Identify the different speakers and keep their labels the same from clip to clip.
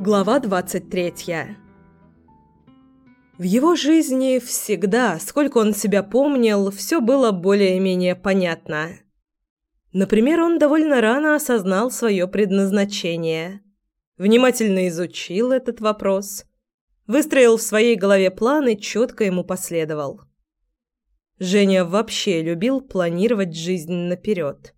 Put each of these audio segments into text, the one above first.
Speaker 1: Глава 23 В его жизни всегда, сколько он себя помнил, все было более-менее понятно. Например, он довольно рано осознал свое предназначение, внимательно изучил этот вопрос, выстроил в своей голове план и четко ему последовал. Женя вообще любил планировать жизнь наперед.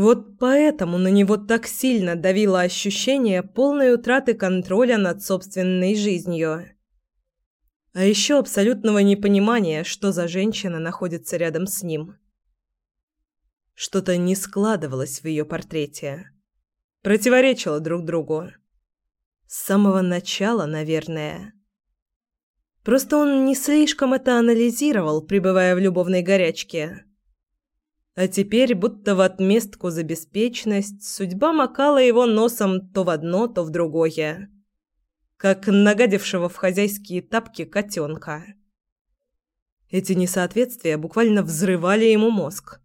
Speaker 1: Вот поэтому на него так сильно давило ощущение полной утраты контроля над собственной жизнью. А еще абсолютного непонимания, что за женщина находится рядом с ним. Что-то не складывалось в ее портрете. Противоречило друг другу. С самого начала, наверное. Просто он не слишком это анализировал, пребывая в любовной горячке. А теперь, будто в отместку за беспечность, судьба макала его носом то в одно, то в другое. Как нагадившего в хозяйские тапки котенка. Эти несоответствия буквально взрывали ему мозг.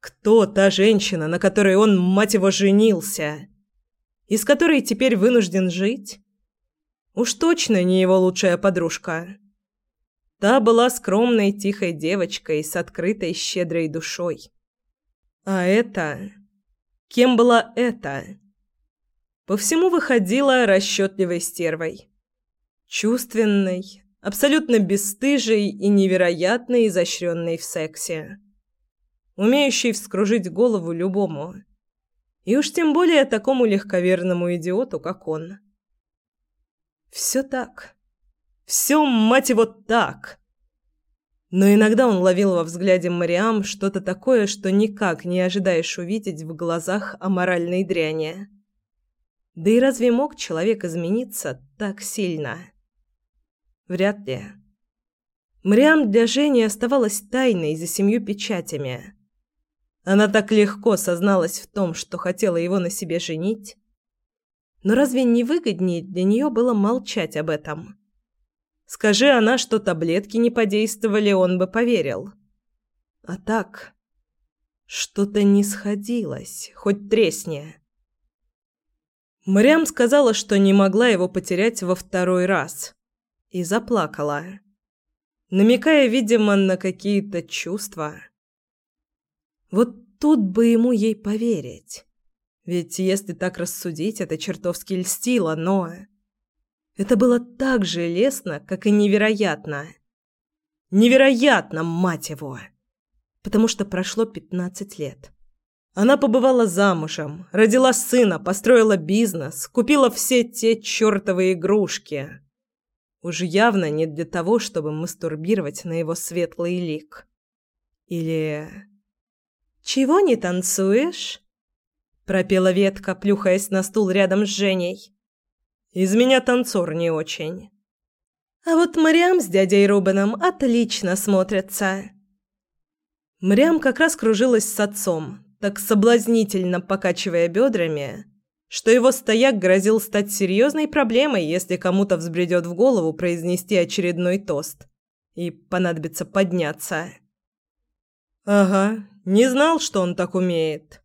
Speaker 1: Кто та женщина, на которой он, мать его, женился? И с которой теперь вынужден жить? Уж точно не его лучшая подружка. Та была скромной, тихой девочкой с открытой, щедрой душой. А это... Кем была эта? По всему выходила расчетливой стервой. Чувственной, абсолютно бесстыжей и невероятно изощренной в сексе. Умеющей вскружить голову любому. И уж тем более такому легковерному идиоту, как он. Все так. Все, мать его, так. Но иногда он ловил во взгляде Мариам что-то такое, что никак не ожидаешь увидеть в глазах аморальной дряни. Да и разве мог человек измениться так сильно? Вряд ли. Мариам для Жени оставалась тайной за семью печатями. Она так легко созналась в том, что хотела его на себе женить. Но разве не выгоднее для нее было молчать об этом? Скажи она, что таблетки не подействовали, он бы поверил. А так... Что-то не сходилось, хоть тресни. Мрям сказала, что не могла его потерять во второй раз. И заплакала. Намекая, видимо, на какие-то чувства. Вот тут бы ему ей поверить. Ведь если так рассудить, это чертовски льстило, но... Это было так же лестно, как и невероятно. Невероятно, мать его! Потому что прошло пятнадцать лет. Она побывала замужем, родила сына, построила бизнес, купила все те чертовы игрушки. Уж явно не для того, чтобы мастурбировать на его светлый лик. Или... «Чего не танцуешь?» Пропела ветка, плюхаясь на стул рядом с Женей. Из меня танцор не очень. А вот Мариам с дядей Рубеном отлично смотрятся. Мариам как раз кружилась с отцом, так соблазнительно покачивая бедрами, что его стояк грозил стать серьезной проблемой, если кому-то взбредет в голову произнести очередной тост и понадобится подняться. «Ага, не знал, что он так умеет».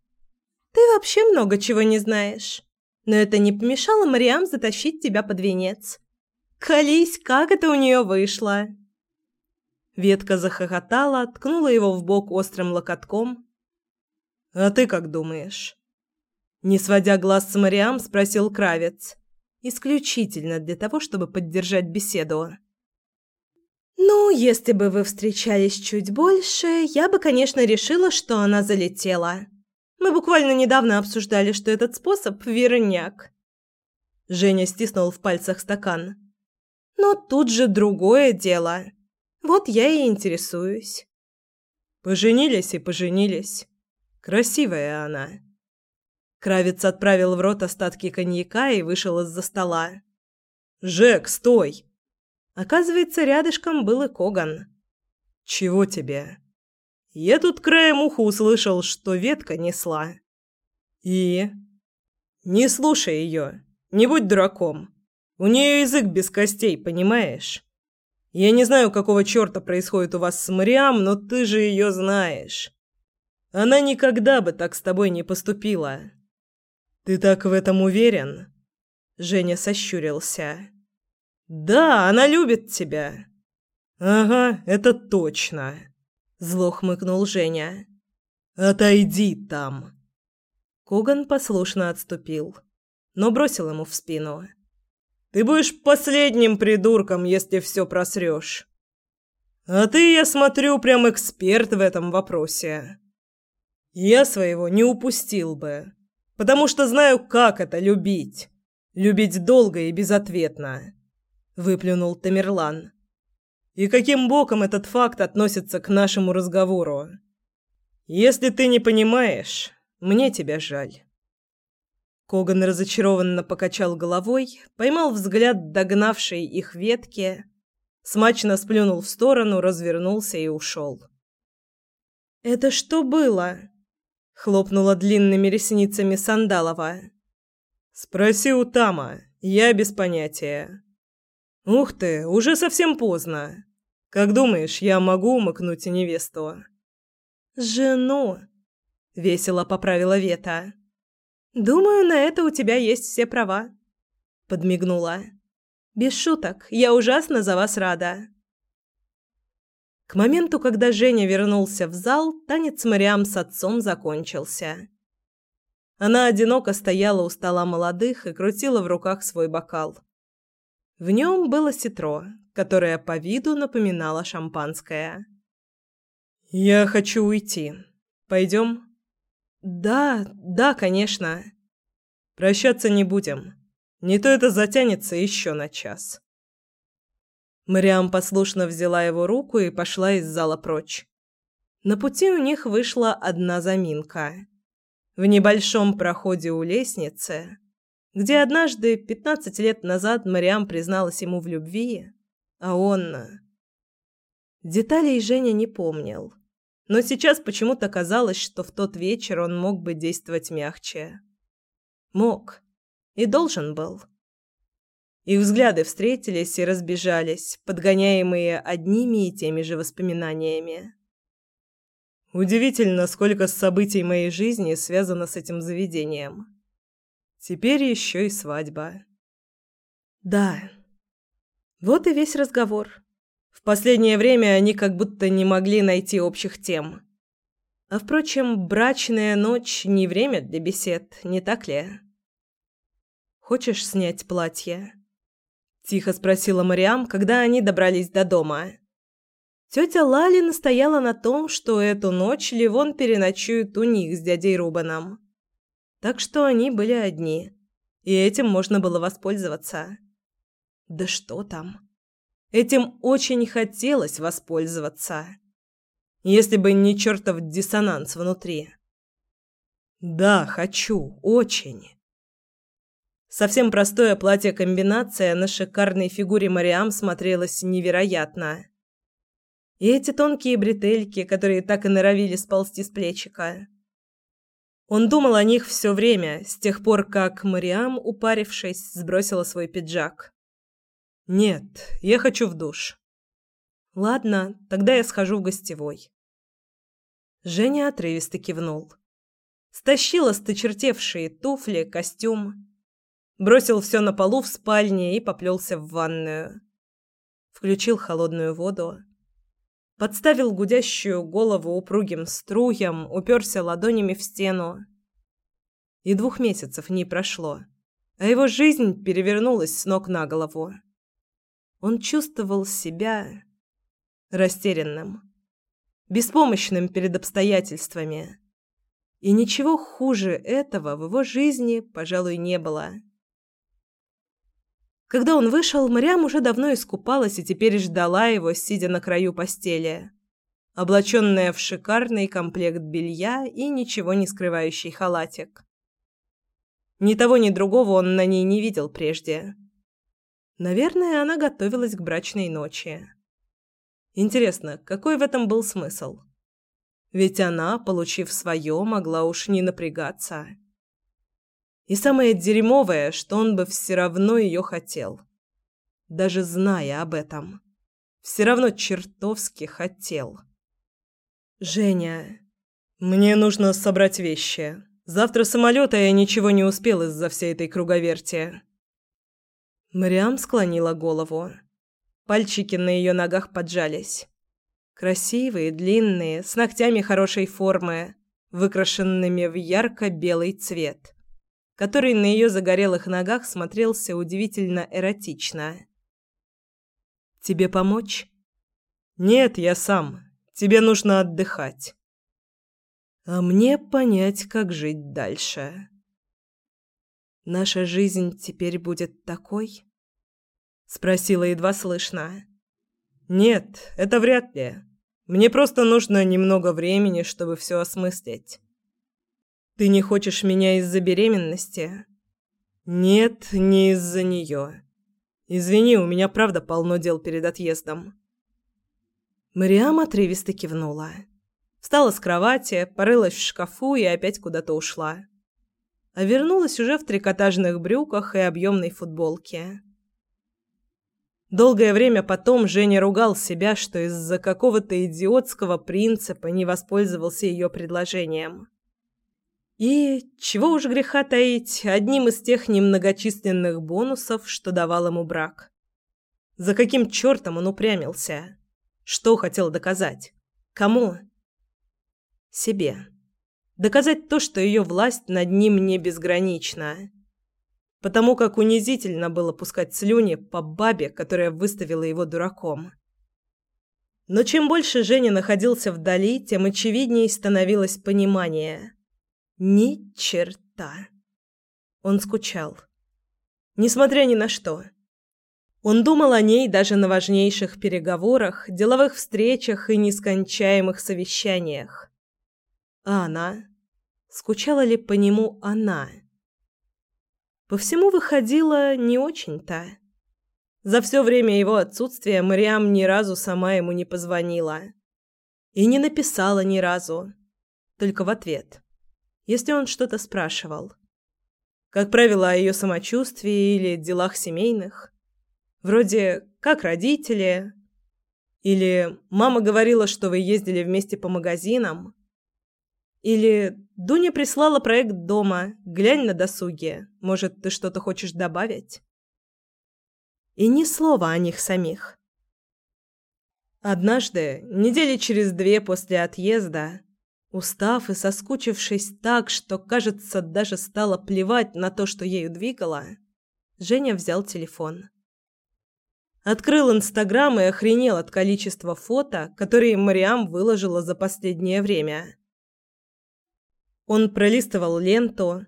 Speaker 1: «Ты вообще много чего не знаешь» но это не помешало Мариам затащить тебя под венец. Колись, как это у нее вышло!» Ветка захохотала, ткнула его в бок острым локотком. «А ты как думаешь?» Не сводя глаз с Мариам, спросил Кравец. Исключительно для того, чтобы поддержать беседу. «Ну, если бы вы встречались чуть больше, я бы, конечно, решила, что она залетела. Мы буквально недавно обсуждали, что этот способ верняк. Женя стиснул в пальцах стакан. Но тут же другое дело. Вот я и интересуюсь. Поженились и поженились. Красивая она. Кравец отправил в рот остатки коньяка и вышел из-за стола. «Жек, стой!» Оказывается, рядышком был и Коган. «Чего тебе?» Я тут краем уха услышал, что ветка несла. И... Не слушай ее. Не будь дураком. У нее язык без костей, понимаешь? Я не знаю, какого черта происходит у вас с Мариам, но ты же ее знаешь. Она никогда бы так с тобой не поступила. Ты так в этом уверен? Женя сощурился. «Да, она любит тебя». «Ага, это точно», — зло хмыкнул Женя. «Отойди там». Коган послушно отступил, но бросил ему в спину. «Ты будешь последним придурком, если все просрешь. А ты, я смотрю, прям эксперт в этом вопросе. Я своего не упустил бы, потому что знаю, как это любить. Любить долго и безответно», — выплюнул Тамерлан. «И каким боком этот факт относится к нашему разговору? Если ты не понимаешь, мне тебя жаль». Коган разочарованно покачал головой, поймал взгляд догнавшей их ветки, смачно сплюнул в сторону, развернулся и ушел. «Это что было?» — хлопнула длинными ресницами Сандалова. «Спроси у Тама, я без понятия». «Ух ты, уже совсем поздно. Как думаешь, я могу умыкнуть невесту?» «Жену», — весело поправила Вета. «Думаю, на это у тебя есть все права», — подмигнула. «Без шуток, я ужасно за вас рада». К моменту, когда Женя вернулся в зал, танец Мариам с отцом закончился. Она одиноко стояла у стола молодых и крутила в руках свой бокал. В нем было ситро, которое по виду напоминало шампанское. «Я хочу уйти. Пойдем?» «Да, да, конечно. Прощаться не будем. Не то это затянется еще на час». Мариам послушно взяла его руку и пошла из зала прочь. На пути у них вышла одна заминка. В небольшом проходе у лестницы, где однажды, пятнадцать лет назад, Мариам призналась ему в любви, а он... Деталей Женя не помнил. Но сейчас почему-то казалось, что в тот вечер он мог бы действовать мягче. Мог. И должен был. Их взгляды встретились и разбежались, подгоняемые одними и теми же воспоминаниями. Удивительно, сколько событий моей жизни связано с этим заведением. Теперь еще и свадьба. Да. Вот и весь разговор. В последнее время они как будто не могли найти общих тем. А впрочем, брачная ночь не время для бесед, не так ли? Хочешь снять платье? тихо спросила Мариам, когда они добрались до дома. Тетя Лали настояла на том, что эту ночь Ливон переночует у них с дядей Рубаном. Так что они были одни, и этим можно было воспользоваться. Да что там? Этим очень хотелось воспользоваться. Если бы не чертов диссонанс внутри. Да, хочу, очень. Совсем простое платье-комбинация на шикарной фигуре Мариам смотрелось невероятно. И эти тонкие бретельки, которые так и норовили сползти с плечика. Он думал о них все время, с тех пор, как Мариам, упарившись, сбросила свой пиджак. Нет, я хочу в душ. Ладно, тогда я схожу в гостевой. Женя отрывисто кивнул. Стащил осточертевшие туфли, костюм, бросил все на полу в спальне и поплелся в ванную. Включил холодную воду, подставил гудящую голову упругим струям, уперся ладонями в стену. И двух месяцев не прошло, а его жизнь перевернулась с ног на голову. Он чувствовал себя растерянным, беспомощным перед обстоятельствами. И ничего хуже этого в его жизни, пожалуй, не было. Когда он вышел, Мариам уже давно искупалась и теперь ждала его, сидя на краю постели, облаченная в шикарный комплект белья и ничего не скрывающий халатик. Ни того, ни другого он на ней не видел прежде. Наверное, она готовилась к брачной ночи. Интересно, какой в этом был смысл? Ведь она, получив свое, могла уж не напрягаться. И самое дерьмовое, что он бы все равно ее хотел. Даже зная об этом. Все равно чертовски хотел. «Женя, мне нужно собрать вещи. Завтра самолет, а я ничего не успел из-за всей этой круговерти». Мариам склонила голову. Пальчики на ее ногах поджались. Красивые, длинные, с ногтями хорошей формы, выкрашенными в ярко-белый цвет, который на ее загорелых ногах смотрелся удивительно эротично. «Тебе помочь?» «Нет, я сам. Тебе нужно отдыхать». «А мне понять, как жить дальше». «Наша жизнь теперь будет такой?» — спросила едва слышно. «Нет, это вряд ли. Мне просто нужно немного времени, чтобы все осмыслить. Ты не хочешь меня из-за беременности? Нет, не из-за нее. Извини, у меня правда полно дел перед отъездом. Мариам отрывисто кивнула. Встала с кровати, порылась в шкафу и опять куда-то ушла. А вернулась уже в трикотажных брюках и объемной футболке. Долгое время потом Женя ругал себя, что из-за какого-то идиотского принципа не воспользовался ее предложением. И, чего уж греха таить, одним из тех немногочисленных бонусов, что давал ему брак. За каким чертом он упрямился? Что хотел доказать? Кому? Себе. Доказать то, что ее власть над ним не безгранична потому как унизительно было пускать слюни по бабе, которая выставила его дураком. Но чем больше Женя находился вдали, тем очевиднее становилось понимание. Ни черта. Он скучал. Несмотря ни на что. Он думал о ней даже на важнейших переговорах, деловых встречах и нескончаемых совещаниях. А она? Скучала ли по нему она? По всему выходило не очень-то. За все время его отсутствия Мариам ни разу сама ему не позвонила. И не написала ни разу. Только в ответ. Если он что-то спрашивал. Как правило, о ее самочувствии или делах семейных. Вроде «как родители?» Или «мама говорила, что вы ездили вместе по магазинам?» Или Дуня прислала проект дома. Глянь на досуге. Может, ты что-то хочешь добавить? И ни слова о них самих. Однажды, недели через две после отъезда, устав и соскучившись так, что, кажется, даже стало плевать на то, что ею двигало, Женя взял телефон. Открыл Инстаграм и охренел от количества фото, которые Мариам выложила за последнее время. Он пролистывал ленту,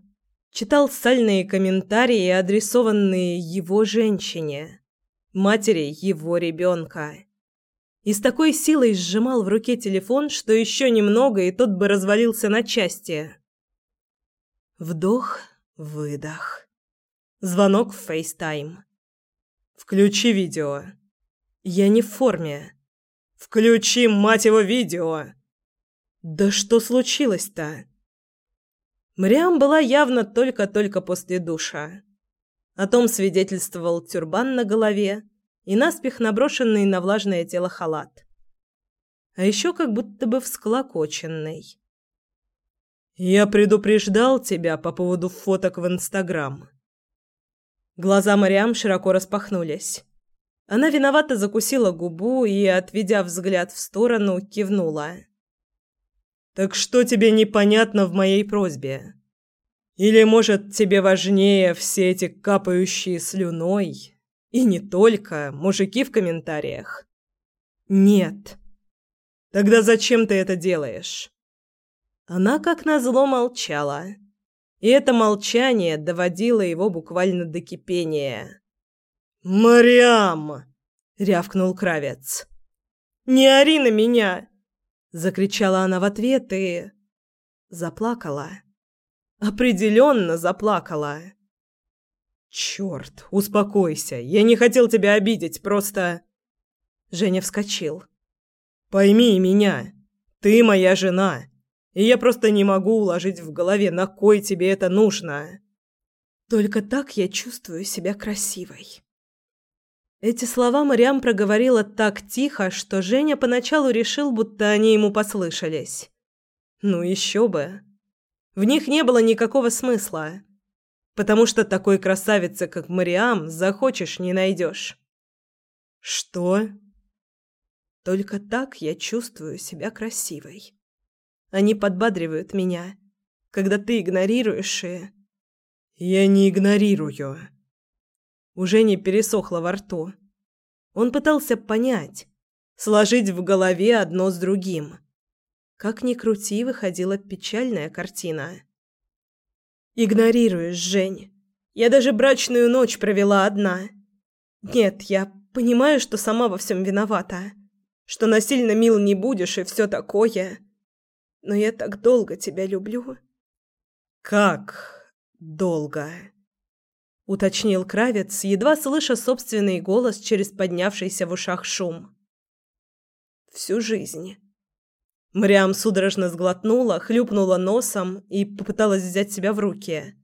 Speaker 1: читал сальные комментарии, адресованные его женщине, матери его ребенка. И с такой силой сжимал в руке телефон, что еще немного, и тот бы развалился на части. Вдох, выдох. Звонок в FaceTime. «Включи видео». «Я не в форме». «Включи, мать его, видео!» «Да что случилось-то?» Мариам была явно только-только после душа. О том свидетельствовал тюрбан на голове и наспех наброшенный на влажное тело халат. А еще как будто бы всклокоченный. «Я предупреждал тебя по поводу фоток в Инстаграм». Глаза Мариам широко распахнулись. Она виновато закусила губу и, отведя взгляд в сторону, кивнула. Так что тебе непонятно в моей просьбе? Или, может, тебе важнее все эти капающие слюной? И не только, мужики в комментариях? Нет. Тогда зачем ты это делаешь? Она, как назло, молчала. И это молчание доводило его буквально до кипения. «Мариам!» — рявкнул Кравец. «Не ори на меня! Закричала она в ответ и... Заплакала. Определенно заплакала. Черт, успокойся. Я не хотел тебя обидеть, просто... Женя вскочил. Пойми меня. Ты моя жена. И я просто не могу уложить в голове, на кой тебе это нужно. Только так я чувствую себя красивой. Эти слова Мариам проговорила так тихо, что Женя поначалу решил, будто они ему послышались. Ну еще бы. В них не было никакого смысла. потому что такой красавицы, как Мариам, захочешь не найдешь. Что? Только так я чувствую себя красивой. Они подбадривают меня, когда ты игнорируешь и... Я не игнорирую. Уже не пересохло во рту. Он пытался понять, сложить в голове одно с другим. Как ни крути, выходила печальная картина. Игнорируешь, Жень. Я даже брачную ночь провела одна. Нет, я понимаю, что сама во всем виновата. Что насильно мил не будешь и все такое. Но я так долго тебя люблю. Как долго? Уточнил Кравец, едва слыша собственный голос через поднявшийся в ушах шум. Всю жизнь. Мрям судорожно сглотнула, хлюпнула носом и попыталась взять себя в руки.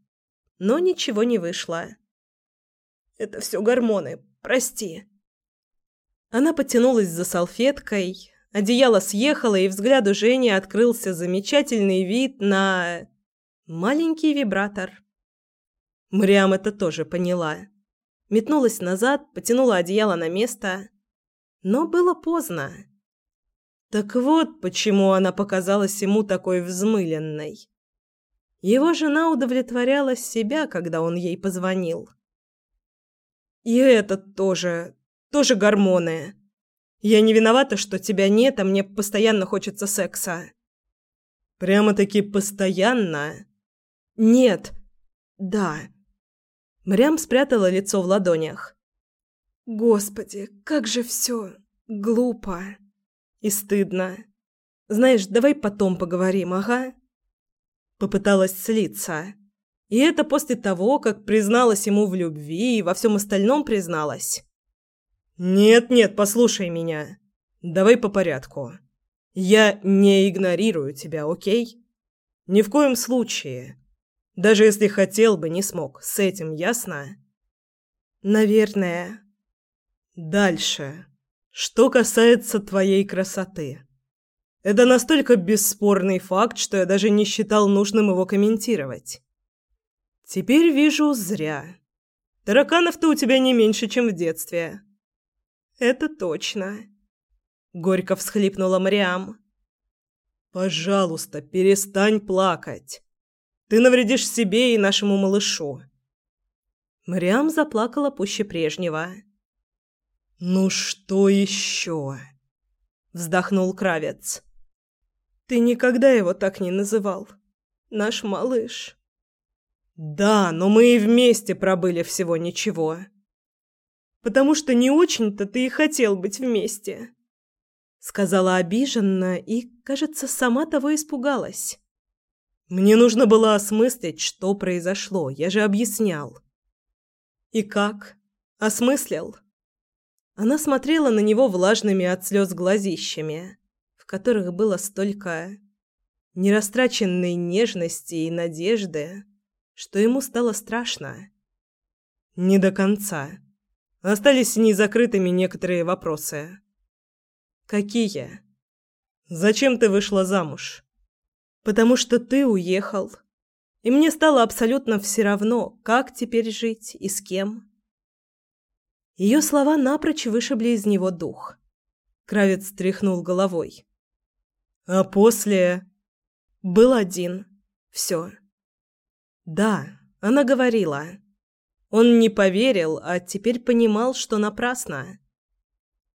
Speaker 1: Но ничего не вышло. «Это все гормоны. Прости». Она потянулась за салфеткой, одеяло съехало, и взгляду Жени открылся замечательный вид на... маленький вибратор. Мрям это тоже поняла. Метнулась назад, потянула одеяло на место. Но было поздно. Так вот, почему она показалась ему такой взмыленной. Его жена удовлетворяла себя, когда он ей позвонил. И этот тоже, тоже гормоны. Я не виновата, что тебя нет, а мне постоянно хочется секса. Прямо-таки постоянно? Нет. Да. Мрям спрятала лицо в ладонях. Господи, как же все глупо. И стыдно. Знаешь, давай потом поговорим, ага?» Попыталась слиться. И это после того, как призналась ему в любви и во всем остальном призналась. «Нет-нет, послушай меня. Давай по порядку. Я не игнорирую тебя, окей? Ни в коем случае. Даже если хотел бы, не смог. С этим ясно?» «Наверное». «Дальше. Что касается твоей красоты. Это настолько бесспорный факт, что я даже не считал нужным его комментировать. Теперь вижу зря. Тараканов-то у тебя не меньше, чем в детстве. Это точно. Горько всхлипнула Мариам. Пожалуйста, перестань плакать. Ты навредишь себе и нашему малышу. Мариам заплакала пуще прежнего. «Ну что еще?» – вздохнул Кравец. «Ты никогда его так не называл. Наш малыш». «Да, но мы и вместе пробыли всего ничего. Потому что не очень-то ты и хотел быть вместе», – сказала обиженно и, кажется, сама того испугалась. «Мне нужно было осмыслить, что произошло, я же объяснял». «И как? Осмыслил?» Она смотрела на него влажными от слез глазищами, в которых было столько нерастраченной нежности и надежды, что ему стало страшно. Не до конца. Остались незакрытыми некоторые вопросы. Какие? Зачем ты вышла замуж? Потому что ты уехал. И мне стало абсолютно все равно, как теперь жить и с кем. Ее слова напрочь вышибли из него дух. Кравец тряхнул головой. А после... Был один. Все. Да, она говорила. Он не поверил, а теперь понимал, что напрасно.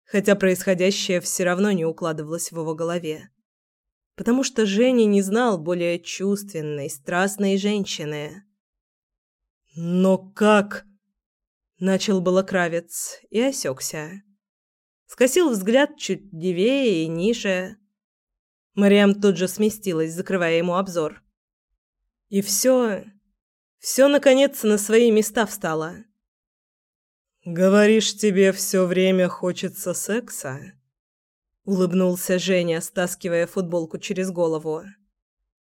Speaker 1: Хотя происходящее все равно не укладывалось в его голове. Потому что Женя не знал более чувственной, страстной женщины. Но как... Начал было Кравец и осекся. Скосил взгляд чуть левее и ниже. Мариам тут же сместилась, закрывая ему обзор. И все... Все, наконец, на свои места встало. «Говоришь, тебе все время хочется секса?» Улыбнулся Женя, стаскивая футболку через голову.